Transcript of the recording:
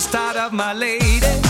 Start of my lady.